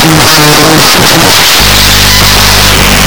음, 음, 음.